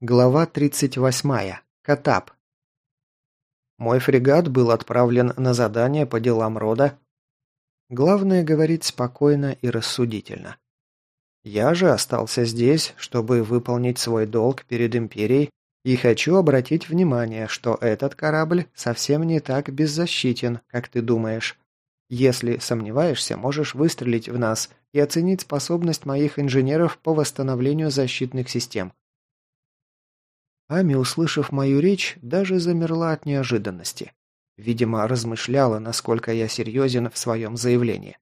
Глава 38. Катап. Мой фрегат был отправлен на задание по делам рода. Главное говорить спокойно и рассудительно. Я же остался здесь, чтобы выполнить свой долг перед Империей, и хочу обратить внимание, что этот корабль совсем не так беззащитен, как ты думаешь. Если сомневаешься, можешь выстрелить в нас и оценить способность моих инженеров по восстановлению защитных систем. Ами, услышав мою речь, даже замерла от неожиданности. Видимо, размышляла, насколько я серьезен в своем заявлении.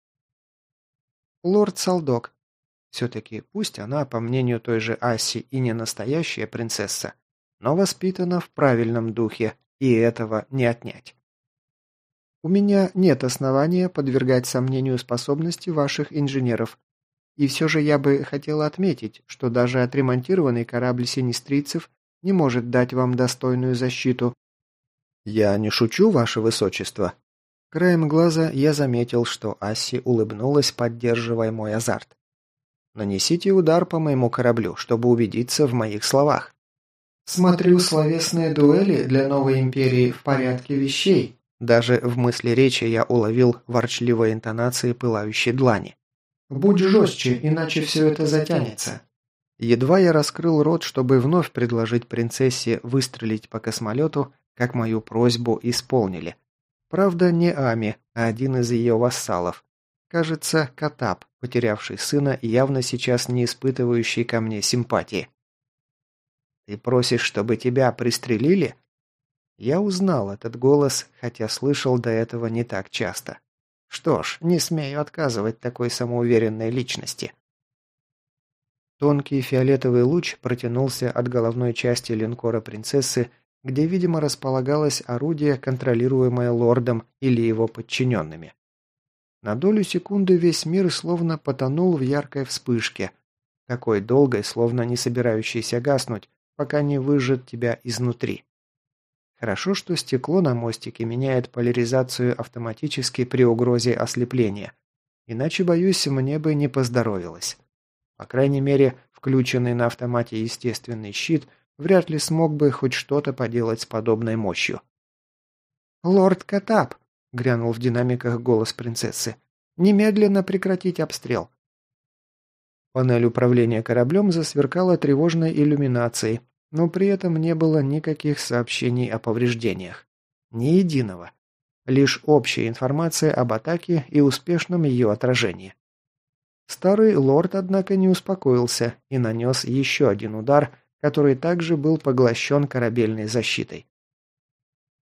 «Лорд Салдок. Все-таки пусть она, по мнению той же Аси, и не настоящая принцесса, но воспитана в правильном духе, и этого не отнять. У меня нет основания подвергать сомнению способности ваших инженеров. И все же я бы хотела отметить, что даже отремонтированный корабль синистрийцев не может дать вам достойную защиту». «Я не шучу, ваше высочество». Краем глаза я заметил, что Асси улыбнулась, поддерживая мой азарт. «Нанесите удар по моему кораблю, чтобы убедиться в моих словах». «Смотрю словесные дуэли для новой империи в порядке вещей». Даже в мысли речи я уловил ворчливые интонации пылающей длани. «Будь жестче, иначе все это затянется». Едва я раскрыл рот, чтобы вновь предложить принцессе выстрелить по космолету, как мою просьбу исполнили. Правда, не Ами, а один из ее вассалов. Кажется, Катап, потерявший сына явно сейчас не испытывающий ко мне симпатии. «Ты просишь, чтобы тебя пристрелили?» Я узнал этот голос, хотя слышал до этого не так часто. Что ж, не смею отказывать такой самоуверенной личности. Тонкий фиолетовый луч протянулся от головной части линкора принцессы, где, видимо, располагалось орудие, контролируемое лордом или его подчиненными. На долю секунды весь мир словно потонул в яркой вспышке, такой долгой, словно не собирающейся гаснуть, пока не выжжет тебя изнутри. Хорошо, что стекло на мостике меняет поляризацию автоматически при угрозе ослепления, иначе, боюсь, мне бы не поздоровилось. По крайней мере, включенный на автомате естественный щит вряд ли смог бы хоть что-то поделать с подобной мощью. «Лорд Катап!» — грянул в динамиках голос принцессы. «Немедленно прекратить обстрел!» Панель управления кораблем засверкала тревожной иллюминацией, но при этом не было никаких сообщений о повреждениях. Ни единого. Лишь общая информация об атаке и успешном ее отражении. Старый лорд, однако, не успокоился и нанес еще один удар, который также был поглощен корабельной защитой.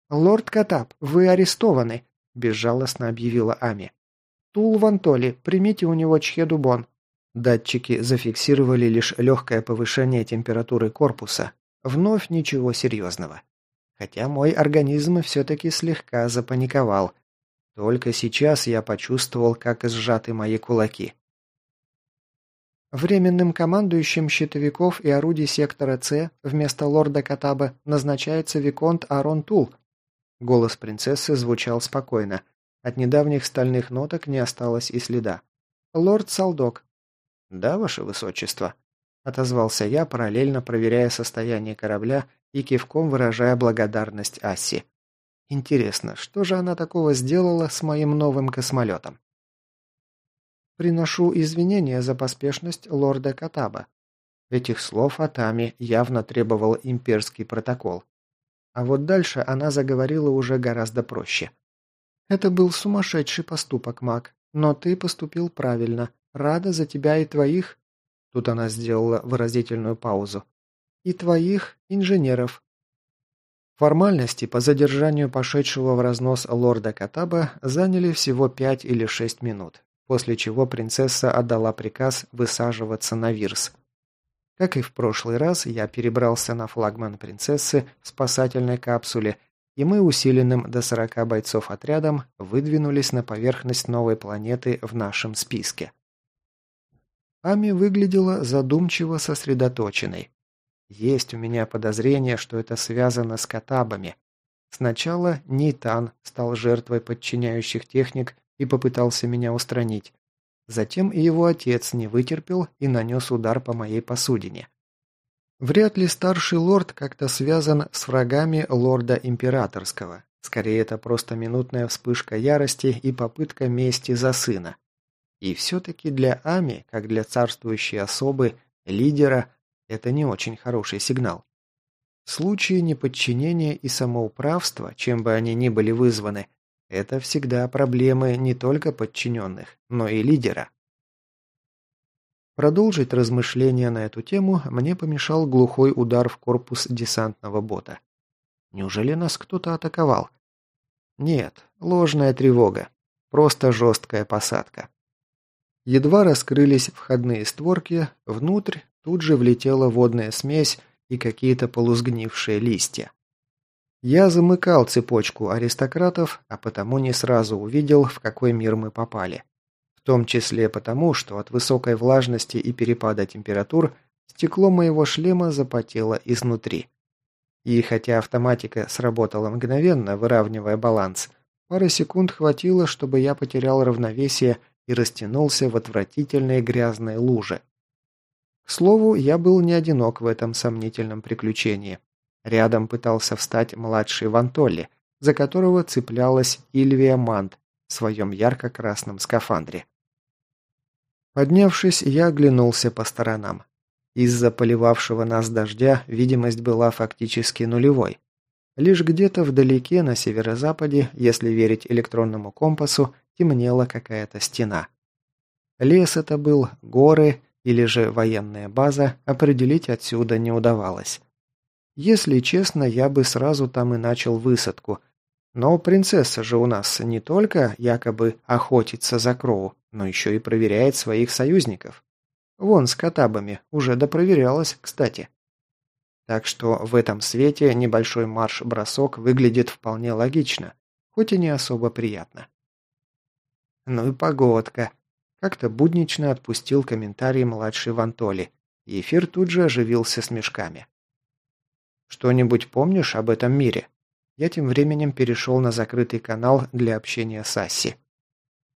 «Лорд Катап, вы арестованы», – безжалостно объявила Ами. «Тул Вантоли, примите у него Чхедубон». Датчики зафиксировали лишь легкое повышение температуры корпуса. Вновь ничего серьезного. Хотя мой организм все-таки слегка запаниковал. Только сейчас я почувствовал, как сжаты мои кулаки. Временным командующим щитовиков и орудий сектора С вместо лорда Катаба назначается Виконт Арон Тул. Голос принцессы звучал спокойно. От недавних стальных ноток не осталось и следа. «Лорд Салдок». «Да, ваше высочество», — отозвался я, параллельно проверяя состояние корабля и кивком выражая благодарность Асси. «Интересно, что же она такого сделала с моим новым космолетом?» Приношу извинения за поспешность лорда Катаба». Этих слов Атами явно требовал имперский протокол. А вот дальше она заговорила уже гораздо проще. «Это был сумасшедший поступок, маг, но ты поступил правильно. Рада за тебя и твоих...» Тут она сделала выразительную паузу. «И твоих инженеров». Формальности по задержанию пошедшего в разнос лорда Катаба заняли всего пять или шесть минут после чего принцесса отдала приказ высаживаться на Вирс. Как и в прошлый раз, я перебрался на флагман принцессы в спасательной капсуле, и мы усиленным до 40 бойцов отрядом выдвинулись на поверхность новой планеты в нашем списке. Ами выглядела задумчиво сосредоточенной. Есть у меня подозрение, что это связано с катабами. Сначала Нитан стал жертвой подчиняющих техник и попытался меня устранить. Затем и его отец не вытерпел и нанес удар по моей посудине. Вряд ли старший лорд как-то связан с врагами лорда императорского. Скорее, это просто минутная вспышка ярости и попытка мести за сына. И все-таки для Ами, как для царствующей особы, лидера, это не очень хороший сигнал. Случаи неподчинения и самоуправства, чем бы они ни были вызваны, это всегда проблемы не только подчиненных, но и лидера. Продолжить размышления на эту тему мне помешал глухой удар в корпус десантного бота. Неужели нас кто-то атаковал? Нет, ложная тревога. Просто жесткая посадка. Едва раскрылись входные створки, внутрь тут же влетела водная смесь и какие-то полузгнившие листья. Я замыкал цепочку аристократов, а потому не сразу увидел, в какой мир мы попали. В том числе потому, что от высокой влажности и перепада температур стекло моего шлема запотело изнутри. И хотя автоматика сработала мгновенно, выравнивая баланс, пары секунд хватило, чтобы я потерял равновесие и растянулся в отвратительной грязной луже. К слову, я был не одинок в этом сомнительном приключении. Рядом пытался встать младший Вантолли, за которого цеплялась Ильвия Мант в своем ярко-красном скафандре. Поднявшись, я оглянулся по сторонам. Из-за поливавшего нас дождя видимость была фактически нулевой. Лишь где-то вдалеке, на северо-западе, если верить электронному компасу, темнела какая-то стена. Лес это был, горы или же военная база, определить отсюда не удавалось. Если честно, я бы сразу там и начал высадку. Но принцесса же у нас не только якобы охотится за Кроу, но еще и проверяет своих союзников. Вон с катабами уже допроверялась, кстати. Так что в этом свете небольшой марш-бросок выглядит вполне логично, хоть и не особо приятно. Ну и погодка. Как-то буднично отпустил комментарий младший Вантоли, и эфир тут же оживился с мешками. «Что-нибудь помнишь об этом мире?» Я тем временем перешел на закрытый канал для общения с Асси.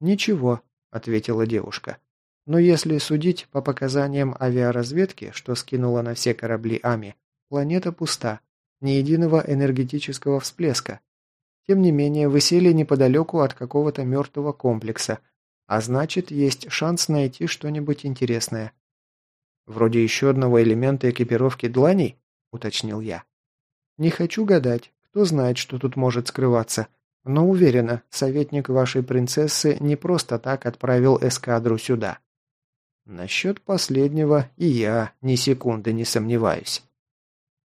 «Ничего», — ответила девушка. «Но если судить по показаниям авиаразведки, что скинула на все корабли Ами, планета пуста, ни единого энергетического всплеска. Тем не менее, вы сели неподалеку от какого-то мертвого комплекса, а значит, есть шанс найти что-нибудь интересное. Вроде еще одного элемента экипировки дланей?» – уточнил я. «Не хочу гадать, кто знает, что тут может скрываться, но уверена, советник вашей принцессы не просто так отправил эскадру сюда». Насчет последнего и я ни секунды не сомневаюсь.